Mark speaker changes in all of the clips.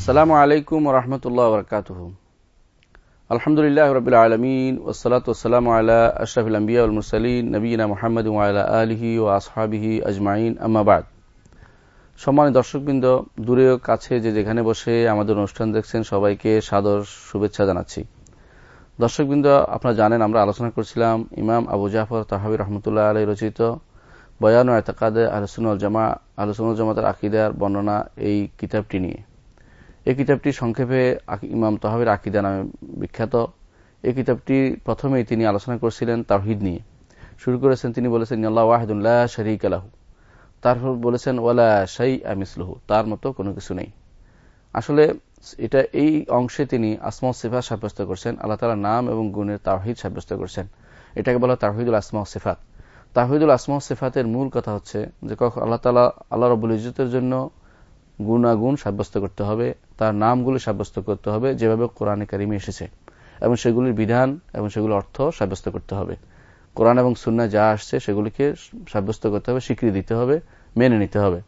Speaker 1: আসসালামু আলাইকুম রহমতুল্লাহ বরকাত আলহামদুলিল্লাহ রবিল আলমিন ওসলাত ওসালাম আল্লাহ আশরাফুল আম্বিয়া মুরসালিন নবীনা মোহাম্মদ আল্লাহ আলহি ও আসহাবিহি আজমাইন। আম্মাবাদ সম্মানিত দর্শকবৃন্দ, দূরে কাছে যে যেখানে বসে আমাদের অনুষ্ঠান দেখছেন, সবাইকে সাদর শুভেচ্ছা জানাচ্ছি। দর্শকবৃন্দ, আপনারা জানেন আমরা আলোচনা করছিলাম ইমাম আবু জাফর তাহাবি রহমতুল্লাহ আলী রচিত বয়ান ও এতকাদে আলোচনা জামা আলোচনা জামাতের আকিদার বর্ণনা এই কিতাবটি নিয়ে। এই কিতাবটি সংক্ষেপে ইমাম তহাবের আকিদা নামে বিখ্যাত। এই কিতাবটি প্রথমেই তিনি আলোচনা করছিলেন তাহিদ নিয়ে। শুরু করেছেন তিনি বলেছেন আল্লাহ আলাহু তারপর বলেছেন, ওয়ালা শাই আমিসলহু তার মতো কোনো কিছু নেই। আসলে এটা এই অংশে তিনি আসমা সিফাত সাব্যস্ত করছেন। আল্লাহ তালার নাম এবং গুণের তাহিদ সাব্যস্ত করছেন। এটাকে বলা তাহিদুল আসমা সিফাত। তাহিদুল আসমা সিফাতের মূল কথা হচ্ছে যে কখন আল্লাহ তালা আল্লাহ রবুল ইজতের জন্য গুণাগুণ সাব্যস্ত করতে হবে। তার নামগুলি সাব্যস্ত করতে হবে, যেভাবে কোরআনে কারিমে এসেছে। এবং সেগুলির বিধান এবং সেগুলির অর্থ সাব্যস্ত করতে হবে। কোরআন এবং সুন্না যা আসছে সেগুলিকে সাব্যস্ত করতে হবে, স্বীকৃতি দিতে হবে, মেনে নিতে হবে।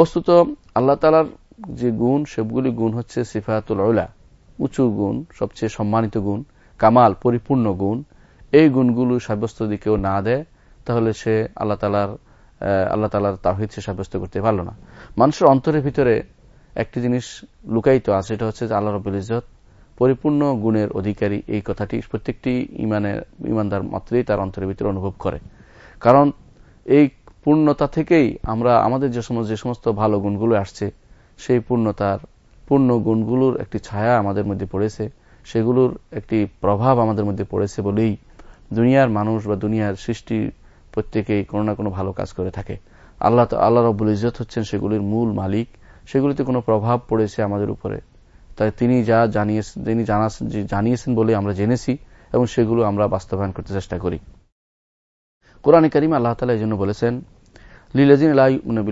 Speaker 1: বস্তুত আল্লাহ তালার যে গুণ, সবগুলি গুণ হচ্ছে সিফাতুল ওলা উঁচু গুণ, সবচেয়ে সম্মানিত গুণ, কামাল, পরিপূর্ণ গুণ। এই গুণগুলো সাব্যস্ত দিকেও না দেয়, তাহলে সে আল্লাহ তালার আল্লাহ তালার তাহিদ সে সাব্যস্ত করতে পারল না। মানুষের অন্তরের ভিতরে একটি জিনিস লুকায়িত আছে এটা হচ্ছে যে আল্লাহ রবুল ইজত পরিপূর্ণ গুণের অধিকারী এই কথাটি প্রত্যেকটি ইমানের, ইমানদার মাত্রেই তার অন্তরের ভিতরে অনুভব করে। কারণ এই পূর্ণতা থেকেই আমরা, আমাদের যে সমস্ত যে সমস্ত ভালো গুণগুলো আসছে, সেই পূর্ণতার, পূর্ণ গুণগুলোর একটি ছায়া আমাদের মধ্যে পড়েছে, সেগুলোর একটি প্রভাব আমাদের মধ্যে পড়েছে বলেই দুনিয়ার মানুষ বা দুনিয়ার সৃষ্টি প্রত্যেকেই কোনো না কোনো ভালো কাজ করে থাকে। আল্লাহ আল্লাহ রব্বুল ইজত হচ্ছেন সেগুলির মূল মালিক। সেগুলিতে কোনো প্রভাব পড়েছে আমাদের উপরে। তাই তিনি যা জানিয়েছেন তিনি জানিয়েছেন বলে আমরা জেনেছি এবং সেগুলো আমরা বাস্তবায়ন করতে চেষ্টা করি। কোরআন করিম আল্লাহ তালা এই জন্য বলেছেন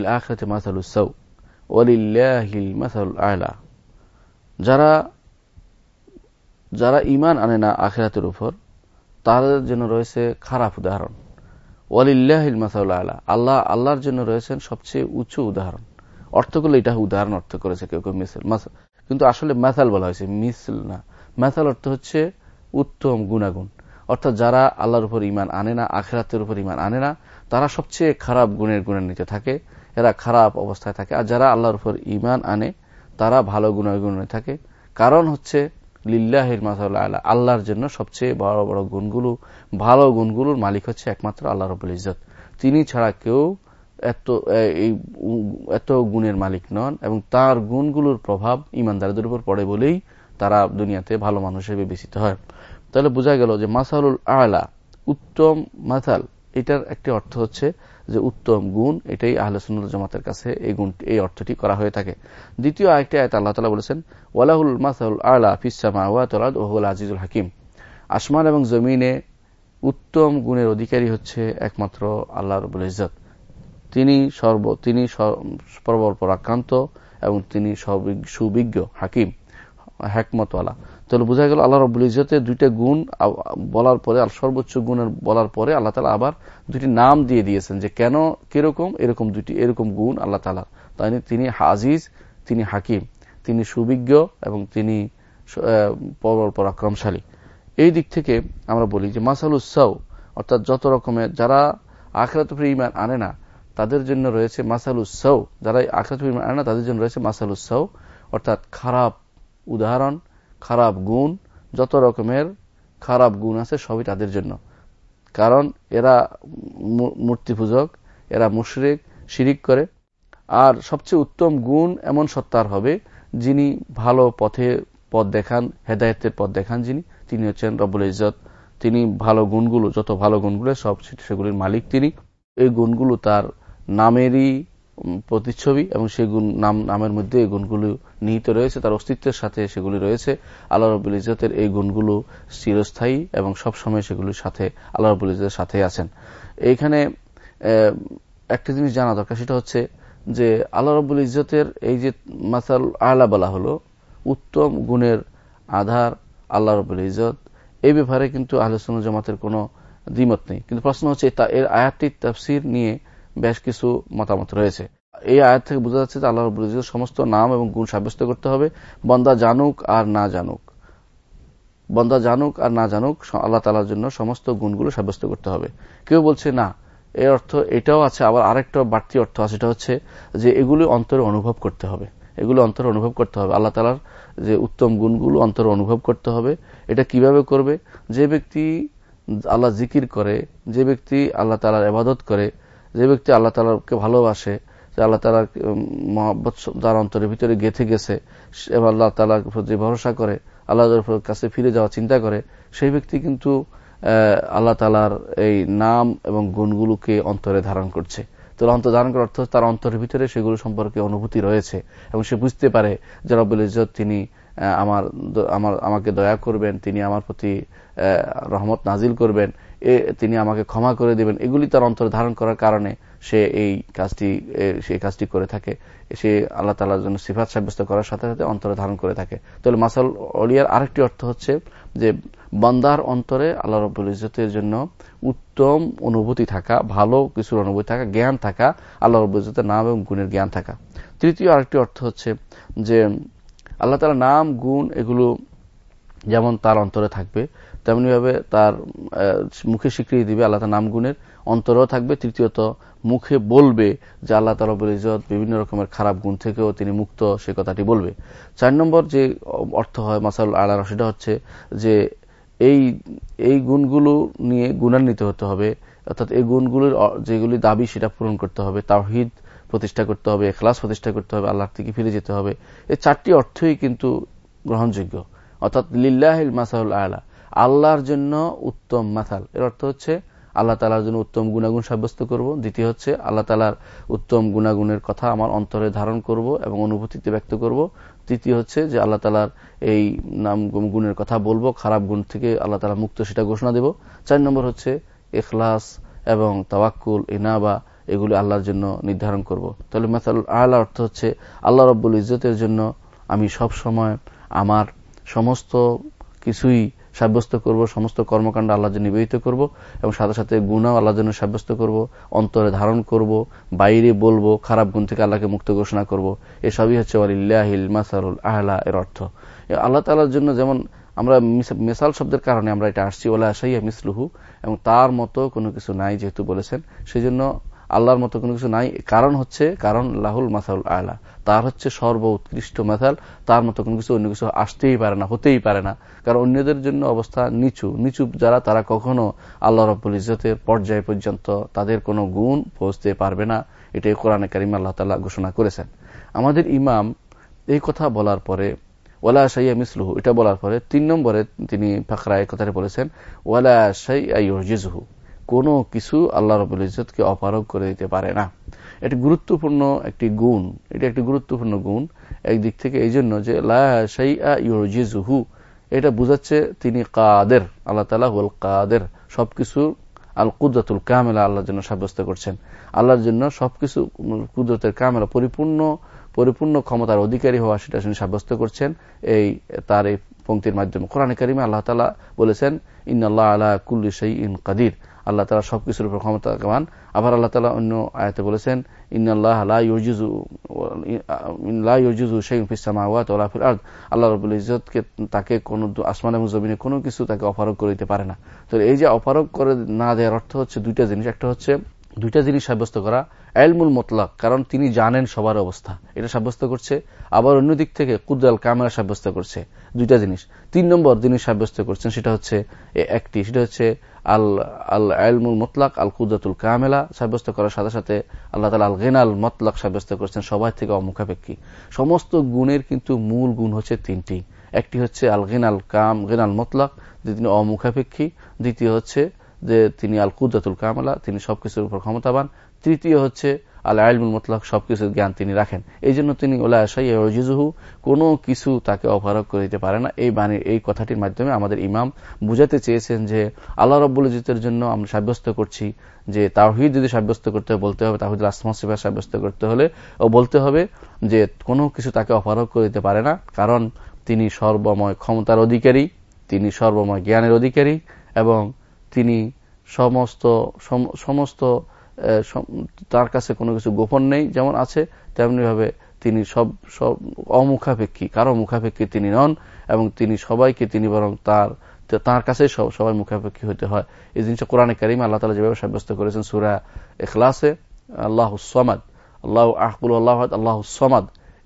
Speaker 1: আখরাতে যারা যারা ইমান আনে না আখেরাতের উপর, তাদের জন্য রয়েছে খারাপ উদাহরণ। আলা। আল্লাহ আল্লাহর জন্য রয়েছেন সবচেয়ে উঁচু উদাহরণ। অর্থ করলে এটা উদাহরণ অর্থ করেছে, কেউ কেউ মিসল কিন্তু আসলে ম্যাথাল বলা হয়েছে, মিসল না। ম্যাথাল অর্থ হচ্ছে উত্তম গুণাগুণ। অর্থাৎ যারা আল্লাহর উপর ইমান আনে না, আখেরাতের উপর ইমান আনে না, তারা সবচেয়ে খারাপ গুণের গুণের নিতে থাকে, এরা খারাপ অবস্থায় থাকে। আর যারা আল্লাহর উপর ইমান আনে, তারা ভালো গুণের গুণে থাকে। কারণ হচ্ছে লিল্লাহির মাসাল্লাহ আল্লাহ আল্লাহর জন্য সবচেয়ে বড় বড় গুণগুলো, ভালো গুণগুলোর মালিক হচ্ছে একমাত্র আল্লাহ রবুল ইজত তিনি ছাড়া কেউ এত এই এত গুণের মালিক নন এবং তার গুণগুলোর প্রভাব ইমানদারদের উপর পড়ে বলেই তারা দুনিয়াতে ভালো মানুষ হিসেবে বিবেচিত হয়। তাহলে বোঝা গেল যে মাসালুল আলা, উত্তম মাসাল, এটার একটি অর্থ হচ্ছে যে উত্তম গুণ, এটাই আহলে সুন্নত জামাতের কাছে এই গুণ, এই অর্থটি করা হয়ে থাকে। দ্বিতীয় আরেকটি আয়ত আল্লাহ তালা বলেছেন, ওয়ালাহুল মাসাউল আলা ফিসামা ওয়াতলাদ ওহুল আজিজুল হাকিম। আসমান এবং জমিনে উত্তম গুণের অধিকারী হচ্ছে একমাত্র আল্লাহ রবুল ইজত তিনি সর্ব, তিনি প্রবল পরাক্রান্ত এবং তিনি সুবিজ্ঞ, হাকিম হ্যাকমতওয়ালা তাহলে বোঝা গেল আল্লাহ রবুল ইজতের দুইটা গুণ বলার পরে সর্বোচ্চ গুণের বলার পরে আল্লাহ তালা আবার দুটি নাম দিয়ে দিয়েছেন যে কেন কীরকম, এরকম দুটি এরকম গুণ আল্লাহ তালা তাই তিনি হাজিজ তিনি হাকিম, তিনি সুবিজ্ঞ এবং তিনি পরাক্রমশালী। এই দিক থেকে আমরা বলি যে মাসাল অর্থাৎ যত রকমের, যারা আখরাত ইমান আনে না তাদের জন্য রয়েছে মাসাল উৎসাহ যারা আনে না, তাদের জন্য রয়েছে মাসাল উৎসাহ অর্থাৎ খারাপ উদাহরণ, খারাপ গুণ, যত রকমের খারাপ গুণ আছে সবই তাদের জন্য। কারণ এরা মূর্তি পূজক এরা মুশরিক, শিরিক করে। আর সবচেয়ে উত্তম গুণ এমন সত্তার হবে, যিনি ভালো পথে পথ দেখান, হেদায়তের পথ দেখান যিনি, তিনি হচ্ছেন রবুল ইজত তিনি ভালো গুণগুলো, যত ভালো গুণগুলো সব সেগুলির মালিক তিনি। এই গুণগুলো তার নামেরই প্রতিচ্ছবি এবং সেই গুণ, নাম, নামের মধ্যে এই গুণগুলো নিহিত রয়েছে, তার অস্তিত্বের সাথে সেগুলি রয়েছে। আল্লাহ রবুল ইজতের এই গুণগুলো চিরস্থায়ী এবং সব সময় সেগুলির সাথে, আল্লাহ রবুল ইজতের সাথে আছেন। এইখানে একটা জিনিস জানা দরকার, সেটা হচ্ছে যে আল্লাহ রবুল ইজতের এই যে মাসাল আলা বলা হলো, উত্তম গুণের আধার আল্লাহ রবুল ইজত এই ব্যাপারে কিন্তু আহলসুল জামাতের কোনো দ্বিমত নেই। কিন্তু প্রশ্ন হচ্ছে এর আয়াতটির তাফসির নিয়ে বেশ কিছু মতামত রয়েছে। এই আয়াত থেকে বোঝা যাচ্ছে যে আল্লাহ রব্বুল ইজ্জতের সমস্ত নাম এবং গুণ সাব্যস্ত করতে হবে। বন্দা জানুক আর না জানুক। বন্দা জানুক আর না জানুক আল্লাহ তালার জন্য সমস্ত গুণগুলো সাব্যস্ত করতে হবে। কেউ বলছে, না, এর অর্থ এটাও আছে, আবার আরেকটা বাড়তি অর্থ আছে, সেটা হচ্ছে যে এগুলি অন্তরে অনুভব করতে হবে। এগুলো অন্তরে অনুভব করতে হবে। আল্লাহ তালার যে উত্তম গুণগুলো অন্তরে অনুভব করতে হবে। এটা কীভাবে করবে? যে ব্যক্তি আল্লাহ জিকির করে, যে ব্যক্তি আল্লাহ তালার এবাদত করে যে ব্যক্তি আল্লাহ তালাকে ভালোবাসে, যে আল্লাহ তালার মহাব্বত তার অন্তরের ভিতরে গেথে গেছে এবং আল্লাহ তালার প্রতি ভরসা করে, আল্লাহর কাছে ফিরে যাওয়া চিন্তা করে, সেই ব্যক্তি কিন্তু আল্লাহ তালার এই নাম এবং গুণগুলোকে অন্তরে ধারণ করছে। তো অন্তর ধারণ করার অর্থ তার অন্তরের ভিতরে সেগুলো সম্পর্কে অনুভূতি রয়েছে এবং সে বুঝতে পারে যে রব্বুল ইজত তিনি আমার আমার, আমাকে দয়া করবেন, তিনি আমার প্রতি রহমত নাজিল করবেন, এ, তিনি আমাকে ক্ষমা করে দেবেন। এগুলি তার অন্তর ধারণ করার কারণে সে এই কাজটি সেই কাজটি করে থাকে। সে আল্লাহ তালার জন্য সিফাত সাব্যস্ত করার সাথে সাথে অন্তরে ধারণ করে থাকে। তাহলে মাসাল অলিয়ার আরেকটি অর্থ হচ্ছে যে, বন্দার অন্তরে আল্লাহ রব্বুল ইজতের জন্য উত্তম অনুভূতি থাকা, ভালো কিছুর অনুভূতি থাকা, জ্ঞান থাকা, আল্লাহ রব্বুল ইজতের নাম এবং গুণের জ্ঞান থাকা। তৃতীয় আরেকটি অর্থ হচ্ছে যে আল্লাহ তালা নাম, গুণ এগুলো যেমন তার অন্তরে থাকবে, তেমনিভাবে তার মুখে স্বীকৃতি দিবে আল্লাহ তার নাম, গুণের অন্তরেও থাকবে। তৃতীয়ত, মুখে বলবে যে আল্লাহ তালবুল ইজত বিভিন্ন রকমের খারাপ গুণ থেকেও তিনি মুক্ত, সে কথাটি বলবে। চার নম্বর যে অর্থ হয় মাসাল আল্লাহ সেটা হচ্ছে যে এই এই গুণগুলো নিয়ে গুণান্বিত হতে হবে, অর্থাৎ এই গুণগুলোর যেগুলি দাবি, সেটা পূরণ করতে হবে। তাওহিদ প্রতিষ্ঠা করতে হবে ক্লাস প্রতিষ্ঠা করতে হবে আল্লাহ থেকে ফিরে যেতে হবে। এই চারটি অর্থই কিন্তু গ্রহণযোগ্য। অর্থাৎ লিল্লাহিল মাসাউল আলা, আল্লাহর জন্য উত্তম মাথাল। এর অর্থ হচ্ছে আল্লাহ তালার জন্য উত্তম গুণাগুণ সাব্যস্ত করব। দ্বিতীয় হচ্ছে আল্লাহ তালার উত্তম গুণাগুণের কথা আমার অন্তরে ধারণ করব এবং অনুভূতিতে ব্যক্ত করব। তৃতীয় হচ্ছে যে আল্লাহ তালার এই নাম গুণের কথা বলব, খারাপ গুণ থেকে আল্লাহ তালা মুক্ত সেটা ঘোষণা দেব। চার নম্বর হচ্ছে এখলাস এবং তাওয়াক্কুল, ইনাবা এগুলি আল্লাহর জন্য নির্ধারণ করব। তাহলে মাসাল আল্লাহ অর্থ হচ্ছে আল্লাহ রব্বুল ইজতের জন্য আমি সব সময় আমার সমস্ত কিছুই সাব্যস্ত করব, সমস্ত কর্মকাণ্ড আল্লাহ জন্য নিবেদিত করব এবং সাথে সাথে গুণাও আল্লাহর জন্য সাব্যস্ত করব, অন্তরে ধারণ করব, বাইরে বলব, খারাপ গুণ থেকে আল্লাহকে মুক্ত ঘোষণা করব। এসবই হচ্ছে আলিল্লাহিল মাসারুল আহলা এর অর্থ। আল্লাহ তালার জন্য যেমন আমরা মেসাল শব্দের কারণে আমরা এটা আসছি ওলা সাইয়া মিসলুহু এবং তার মতো কোনো কিছু নাই যেহেতু বলেছেন। সেই জন্য আল্লাহর মতো কোনো কিছু নাই। কারণ হচ্ছে, কারণ লাহুল মাসাউল আয়লা তার হচ্ছে সর্ব উৎকৃষ্ট মেথাল তার মতো কোনো কিছু অন্য কিছু আসতেই পারে না, হতেই পারে না। কারণ অন্যদের জন্য অবস্থা নিচু। নিচু যারা, তারা কখনো আল্লাহ রব্বুল ইজতের পর্যায় পর্যন্ত তাদের কোনো গুণ পৌঁছতে পারবে না। এটাই কোরআনে কারিম আল্লাহ তালা ঘোষণা করেছেন। আমাদের ইমাম এই কথা বলার পরে, ওয়ালা সাইয়া মিসলুহু, এটা বলার পরে তিন নম্বরে তিনি ফাকরা এই কথাটি বলেছেন, ওয়ালা সাইয়া ইউজিজহু। কোনো কিছু আল্লাহ রবুল ইজতকে অপারগ করে দিতে পারে না। এটি গুরুত্বপূর্ণ একটি গুণ। এটি একটি গুরুত্বপূর্ণ গুণ একদিক থেকে এই জন্য যে লাহু এটা বুঝাচ্ছে তিনি কাদের। আল্লাহ তালা হুল কাদের। সবকিছু আল কুদরতুল কামেলা আল্লাহর জন্য সাব্যস্ত করছেন। আল্লাহর জন্য সবকিছু কুদরতের কামেলা, পরিপূর্ণ পরিপূর্ণ ক্ষমতার অধিকারী হওয়া সেটা তিনি সাব্যস্ত করছেন। এই, তার এই পঙ্ক্তির মাধ্যমে। কোরআন করিমে আল্লাহ তালা বলেছেন ইন আল্লাহ আল্লাহ কুল্লি সেই ইন কাদির। আল্লাহ তালা সবকিছুর উপর ক্ষমতাবান। আবার আল্লাহ তালা অন্য আয়তে বলেছেন ইন্নআল্লাহ আল্লাহ রবুল তাকে কোন আসমান এবং জমিনে কোনো কিছু তাকে অপারক করে দিতে পারে না। তো এই যে অপারক করে না দেওয়ার অর্থ হচ্ছে দুইটা জিনিস। একটা হচ্ছে, দুইটা জিনিস সাব্যস্ত করা এলমুল মতলাক, কারণ তিনি জানেন সবার অবস্থা। এটা সাব্যস্ত করছে। আবার অন্য দিক থেকে কুদাল কামেরা সাব্যস্ত করছে। দুইটা জিনিস। তিন নম্বর জিনিস সাব্যস্ত করছেন, সেটা হচ্ছে একটি, সেটা হচ্ছে আল আল আলমুল মতলাক, আল কুদাতুল কামেলা সাব্যস্ত করার সাথে সাথে আল্লাহ তালা আল গেনাল মতলাক সাব্যস্ত করছেন সবাই থেকে অমুখাপেক্ষী। সমস্ত গুণের কিন্তু মূল গুণ হচ্ছে তিনটি। একটি হচ্ছে আল গেনাল কাম, গেনাল মতলাক, যে তিনি অমুখাপেক্ষী। দ্বিতীয় হচ্ছে যে তিনি আল কুদাতুল কামেলা, তিনি সবকিছুর উপর ক্ষমতাবান। তৃতীয় হচ্ছে আল আলমুল মতলাক, সবকিছুর জ্ঞান তিনি রাখেন। এই জন্য তিনি ওলা আশাইজিজুহু কোনো কিছু তাকে অপারক করে দিতে পারে না। এই বাণীর, এই কথাটির মাধ্যমে আমাদের ইমাম বুঝাতে চেয়েছেন যে আল্লাহ রব্বুল জিতের জন্য আমরা সাব্যস্ত করছি যে তাহিদ যদি সাব্যস্ত করতে বলতে হবে তাহিদ আসমা সাব্যস্ত করতে হলে ও বলতে হবে যে কোনো কিছু তাকে অপারক করে দিতে পারে না। কারণ তিনি সর্বময় ক্ষমতার অধিকারী, তিনি সর্বময় জ্ঞানের অধিকারী এবং তিনি সমস্ত সমস্ত তার কাছে কোনো কিছু গোপন নেই, যেমন আছে তেমনি ভাবে তিনি সব সব অমুখাপেক্ষী, কারও মুখাপেক্ষী তিনি নন, এবং তিনি সবাইকে, তিনি বরং তার তার কাছে সবাই মুখাপেক্ষী হতে হয়। এই জিনিসটা কোরআনে কারিম আল্লাহ তালা যেভাবে সাব্যস্ত করেছেন সুরা এখলাসে আল্লাহ সমাদ, আল্লাহ আহকুল আল্লাহ আল্লাহ সমাদ,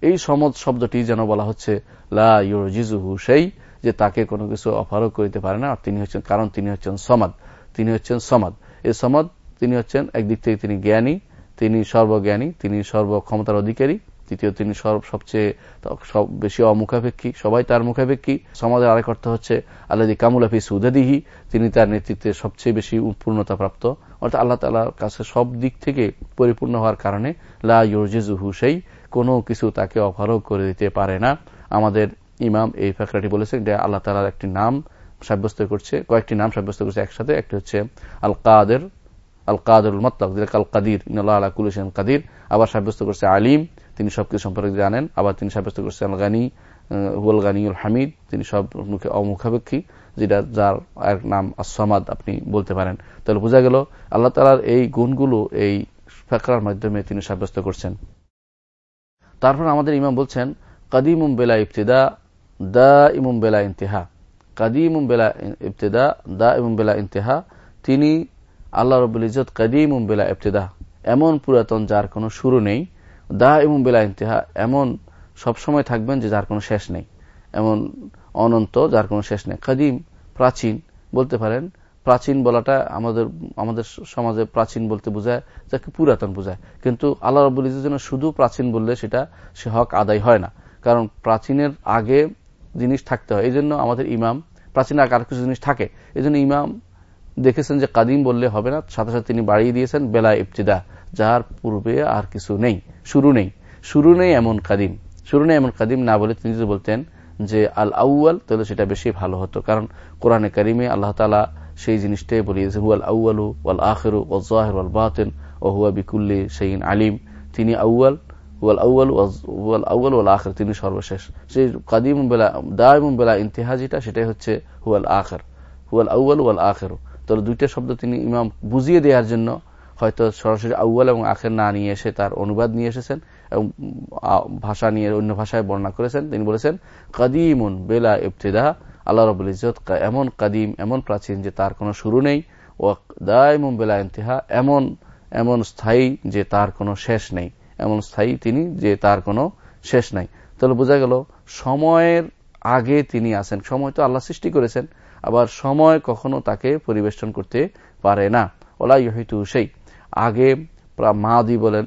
Speaker 1: এই সমদ শব্দটি যেন বলা হচ্ছে লাজিজুহু সেই যে তাকে কোনো কিছু অফারও করিতে পারে না, আর তিনি হচ্ছেন, কারণ তিনি হচ্ছেন সমাদ, তিনি হচ্ছেন সমাদ। এই সমাদ তিনি হচ্ছেন একদিক থেকে তিনি জ্ঞানী, তিনি সর্বজ্ঞানী, তিনি সর্বক্ষমতার অধিকারী তৃতীয় তিনি সর্ব সবচেয়ে সব বেশি অমুখাপেক্ষী, সবাই তার মুখাপেক্ষী। সমাজের আরেক অর্থ হচ্ছে আল্লাদি কামুলাফি সুদাদিহি, তিনি তার নেতৃত্বে সবচেয়ে বেশি পূর্ণতা প্রাপ্ত। অর্থাৎ আল্লাহ তালার কাছে সব দিক থেকে পরিপূর্ণ হওয়ার কারণে, লা ইউরজেজুহু সেই কোনো কিছু তাকে অফারও করে দিতে পারে না। আমাদের ইমাম এই ফেকরাটি বলেছেন যে আল্লাহ তালার একটি নাম সাব্যস্ত করছে, কয়েকটি নাম সাব্যস্ত করছে একসাথে। একটি হচ্ছে আল কাদের আল কাদুল মতলক যেটা কাল কাদির ইনাল্লাহ আলা কুলুসেন কাদির। আবার সাব্যস্ত করছে আলিম, তিনি সবকিছু সম্পর্কে জানেন। আবার তিনি সাব্যস্ত করছেন আল গানি হুয়াল গানিউল হামিদ, তিনি সব মুখে অমুখাপেক্ষী, যেটা যার এক নাম আসমাদ আপনি বলতে পারেন। তাহলে বোঝা গেল, আল্লাহ তালার এই গুণগুলো এই ফেকরার মাধ্যমে তিনি সাব্যস্ত করছেন। তারপর আমাদের ইমাম বলছেন কাদিমুম বেলা ইফতেদা দা ইমুম বেলা ইন্তেহা। কাদিমুম বেলা ইফতেদা দা ইমুম বেলা ইন্তেহা, তিনি আল্লাহ রবুল ইজত কাদিমুম বেলা ইফতেদা এমন পুরাতন যার কোনো শুরু নেই দা ইমুম বেলা ইন্তেহা। এমন সবসময় থাকবেন যে যার কোনো শেষ নেই। এমন অনন্ত যার কোনো শেষ নেই। কাদিম, প্রাচীন বলতে পারেন। প্রাচীন বলাটা আমাদের আমাদের সমাজে প্রাচীন বলতে বোঝায়, যাকে পুরাতন বোঝায়। কিন্তু আল্লাহ রবুল ইজের জন্য শুধু প্রাচীন বললে সেটা, সে হক আদায় হয় না। কারণ প্রাচীনের আগে জিনিস থাকতে হয়। এই জন্য আমাদের ইমাম প্রাচীন আগে আর কিছু জিনিস থাকে। এই জন্য ইমাম দেখেছেন যে কাদিম বললে হবে না, সাথে সাথে তিনি বাড়িয়ে দিয়েছেন বেলা ইফতিদা যার পূর্বে আর কিছু নেই, শুরু নেই। শুরু নেই এমন কাদিম। শুরু নেই এমন কাদিম না বলে তিনি যদি বলতেন যে আল আউয়াল, তাহলে সেটা বেশি ভালো হতো। কারণ কোরআনে কারিমে আল্লাহ তালা সেই জিনিসটাই বলিয়েছে, হুয়াল আউয়ালু ওয়াল আখেরু ওয়াল জাহের ওয়াল বাতেন ও হুয়া বিকুল্লি সেইন আলিম। তিনি আউয়াল ওয়াল ওয়াল তিনি সর্বশেষ। সেই কাদিম বেলা দায়ম বেলা ইন্তেহাজিটা সেটাই হচ্ছে হুয়াল আখের, হুয়াল আউয়াল ওয়াল আখেরু। তাহলে দুইটা শব্দ তিনি ইমাম বুঝিয়ে দেওয়ার জন্য হয়তো সরাসরি আউ্য়াল এবং আখের না নিয়ে এসে তার অনুবাদ নিয়ে এসেছেন এবং ভাষা নিয়ে অন্য ভাষায় বর্ণনা করেছেন। তিনি বলেছেন, কাদিমুন বেলা ইফতেদা আল্লাহ রবুল ইজত এমন কাদিম, এমন প্রাচীন যে তার কোনো শুরু নেই। ও দায়মুম বেলা ইন্তেহা, এমন এমন স্থায়ী যে তার কোনো শেষ নেই। এমন স্থায়ী তিনি যে তার কোনো শেষ নাই। তাহলে বোঝা গেল, সময়ের আগে তিনি আছেন। সময় তো আল্লাহ সৃষ্টি করেছেন। আবার সময় কখনো তাকে পরিবেষ্টন করতে পারে না। ওলা ইহিতু সেই। আগে মাদি বলেন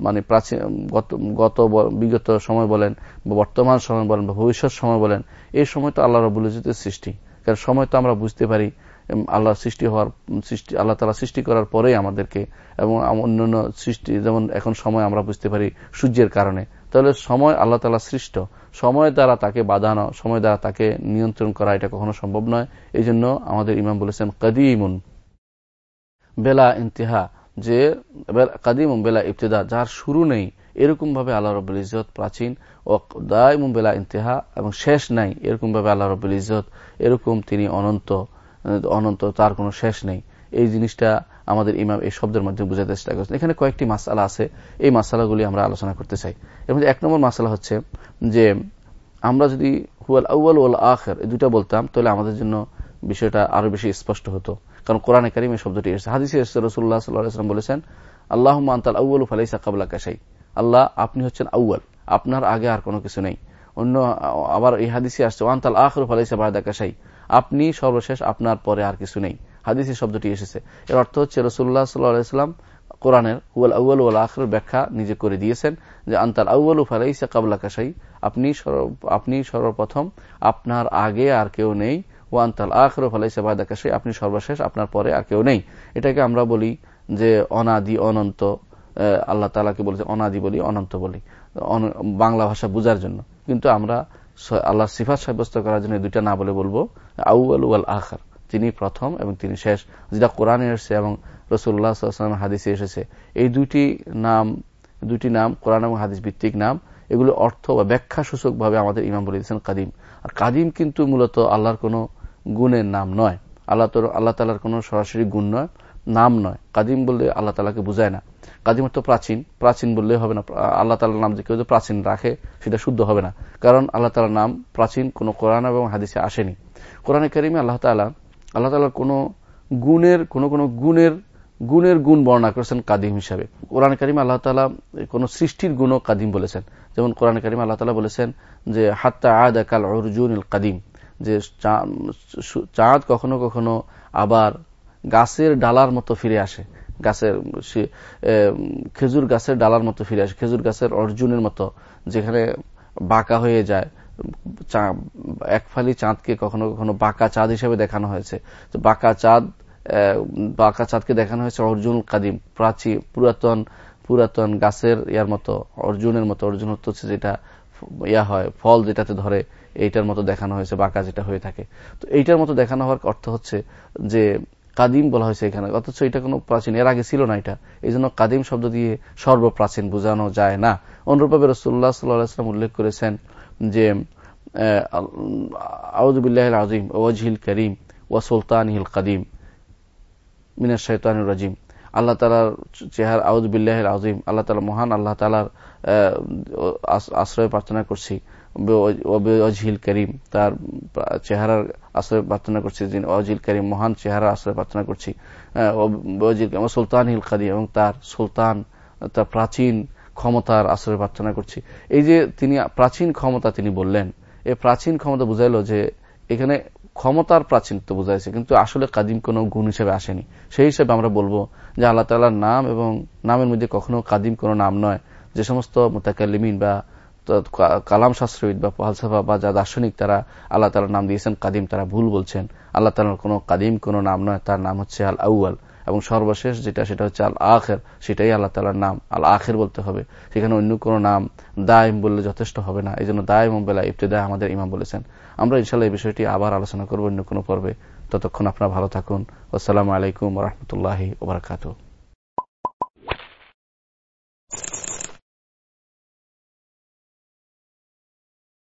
Speaker 1: মানে প্রাচীন গত বিগত সময় বলেন, বা বর্তমান সময় বলেন, বা ভবিষ্যৎ সময় বলেন, এই সময় তো আল্লাহ রবুল সৃষ্টি। কারণ সময় তো আমরা বুঝতে পারি আল্লাহ সৃষ্টি হওয়ার সৃষ্টি, আল্লাহ তালা সৃষ্টি করার পরেই আমাদেরকে, এবং অন্যান্য সৃষ্টি, যেমন এখন সময় আমরা বুঝতে পারি সূর্যের কারণে। তাহলে সময় আল্লাহ তালা সৃষ্ট। সময় দ্বারা তাকে বাঁধানো, সময় দ্বারা তাকে নিয়ন্ত্রণ করা এটা কখনো সম্ভব নয়। এই জন্য আমাদের ইমাম বলেছেন, কাদিমুন বেলা ইন্তেহা যে কাদিম বেলা ইফতেদা যার শুরু নেই এরকম ভাবে আল্লাহ রবুল ইজত প্রাচীন, ও দায় বেলা ইন্তেহা, এবং শেষ নাই এরকম ভাবে আল্লাহ রবুল ইজত এরকম তিনি অনন্ত অনন্ত, তার কোনো শেষ নেই। এই জিনিসটা আমাদের ইমাম এই শব্দের মাধ্যমে বুঝাতে চেষ্টা করছেন। এখানে কয়েকটি মাসালা আছে। এই মাসালাগুলি আমরা আলোচনা করতে চাই। এর মধ্যে এক নম্বর মাসালা হচ্ছে যে, আমরা যদি হুয়াল আউ্য়াল ওয়াল আখের এই দুটা বলতাম, তাহলে আমাদের জন্য বিষয়টা আরও বেশি স্পষ্ট হতো। কারণ কোরআনে কারিম এই শব্দটি এসেছে। হাদিসে এসেছে রসুল্লাহ সাল্লাহাম বলেছেন আল্লাহ আন্তাল আউ্ল ফালাইসা কাবলা কাশাই আল্লাহ, আপনি হচ্ছেন আউ্য়াল। আপনার আগে আর কোনো কিছু নেই। অন্য, আবার এই হাদিসে আসছে ওয়ান্তাল আখর ফালাইসা বায়দা কাশাই আপনি সর্বশেষ আপনার পরে আর কিছু নেই। হাদিসি শব্দটি এসেছে। এর অর্থ হচ্ছে রসুল্লাহ সাল্লাহাম কোরআনের হুয়াল আউ্ল ওয়াল আখর ব্যাখ্যা নিজে করে দিয়েছেন যে আন্তাল আউ্ল ফালাইসা কাবলা কাশাই আপনি আপনি সর্বপ্রথম আপনার আগে আর কেউ নেই ওয়ান্তাল আখর ফালাইসা বায়দা কাশাই আপনি সর্বশেষ, আপনার পরে আর কেউ নেই। এটাকে আমরা বলি যে অনাদি অনন্ত আল্লাহ তালাকে বলেছে অনাদি বলি, অনন্ত বলি। বাংলা ভাষা বুঝার জন্য। কিন্তু আমরা আল্লাহ সিফাত সাব্যস্ত করার জন্য দুইটা না বলে বলব আউআল ওয়াল আখার। তিনি প্রথম এবং তিনি শেষ, যেটা কোরআনে এসেছে এবং রসুল্লাহ হাদিসে এসেছে। এই দুইটি নাম দুইটি নাম কোরআন এবং হাদিস ভিত্তিক নাম, এগুলো অর্থ বা ব্যাখ্যা সূচক ভাবে আমাদের ইমাম বলে দিয়েছেন কাদিম। আর কাদিম কিন্তু মূলত আল্লাহর কোনো গুণের নাম নয়। আল্লাহ আল্লাহ তালার কোনো সরাসরি গুণ নয়, নাম নয়। কাদিম বললে আল্লাহ তালাকে বুঝায় না। কাদিম তো প্রাচীন। প্রাচীন বললে হবে না, আল্লাহ তালার নাম যে কেউ প্রাচীন রাখে, সেটা শুদ্ধ হবে না। কারণ আল্লাহ তালার নাম প্রাচীন, কোন কোরআন এবং হাদিসে আসেনি। কোরআনে কারিমে আল্লাহ তালা আল্লাহ তালার কোন গুণের, কোন কোন গুণের গুণের গুণ বর্ণনা করেছেন কাদিম হিসাবে। কোরআন করিম আল্লাহ তালা কোন সৃষ্টির গুণও কাদিম বলেছেন। যেমন কোরআন করিম আল্লাহ তালা বলেছেন যে, হাত্তা আদ কাল অর্জুন কাদিম যে চাঁদ কখনো কখনো আবার গাছের ডালার মতো ফিরে আসে। গাছের খেজুর গাছের ডালার মতো ফিরে আসে। খেজুর গাছের অর্জুনের মতো, যেখানে বাঁকা হয়ে যায়। এক ফালি চাঁদকে কখনো কখনো বাঁকা চাঁদ হিসেবে দেখানো হয়েছে। তো বাঁকা চাঁদ বাঁকা চাঁদকে দেখানো হয়েছে অর্জুন কাদিম, প্রাচী, পুরাতন পুরাতন গাছের ইয়ার মতো, অর্জুনের মতো, অর্জুন হচ্ছে যেটা ইয়া হয়, ফল যেটাতে ধরে, এইটার মতো দেখানো হয়েছে, বাঁকা যেটা হয়ে থাকে। তো এইটার মতো দেখানো হওয়ার অর্থ হচ্ছে যে কাদিম বলা হয়েছে এখানে, অথচ এটা কোনো প্রাচীন, এর আগে ছিল না এটা। এই জন্য কাদিম শব্দ দিয়ে সর্বপ্রাচীন, বোঝানো যায় না। অনুরূপভাবে রসুল্লাহ সাল্লাহাম উল্লেখ করেছেন যে আউদুবিল্লাহ আজিম ওয়াজহিল করিম, ওয়া সুলতান হিল কাদিম মিনার শৈতানুর রাজিম। আল্লাহ তালার চেহার আউদুবিল্লাহ আজিম আল্লাহ তালা মহান, আল্লাহ তালার আশ্রয় প্রার্থনা করছি। অজিল করিম, তার চেহারার আশ্রয় প্রার্থনা করছি অজিল করিম, মহান চেহারার আশ্রয় প্রার্থনা করছি। সুলতান হিল কাদিম, এবং তার সুলতান, তার প্রাচীন ক্ষমতার আশ্রয় প্রার্থনা করছি। এই যে তিনি প্রাচীন ক্ষমতা তিনি বললেন এই প্রাচীন ক্ষমতা বুঝাইল যে এখানে ক্ষমতার প্রাচীনত্ব বোঝাইছে, কিন্তু আসলে কাদিম কোনো গুণ হিসেবে আসেনি। সেই হিসেবে আমরা বলব যে আল্লাহ তালার নাম এবং নামের মধ্যে কখনো কাদিম কোনো নাম নয়। যে সমস্ত মোতাকালিমিন বা কালাম শাস্ত্রবিদ বা ফালসাফা বা যা দার্শনিক তারা আল্লাহ তালার নাম দিয়েছেন, কাদিম তারা ভুল বলছেন। আল্লাহ তালার কোনো কাদিম কোনো নাম নয়, তার নাম হচ্ছে আল আউয়াল এবং সর্বশেষ যেটা, সেটা হচ্ছে আল আখের সেটাই আল্লাহ তালার নাম। আল আখের বলতে হবে। সেখানে অন্য কোনো নাম দায়ম বললে যথেষ্ট হবে না। এই জন্য দায়ম বেলা ইফতেদায় আমাদের ইমাম বলেছেন। আমরা ইনশাল্লাহ এই বিষয়টি আবার আলোচনা করব অন্য কোনো পর্বে। ততক্ষণ আপনারা ভালো থাকুন। আসসালামু আলাইকুম রহমতুল্লাহ ওবরাকাতু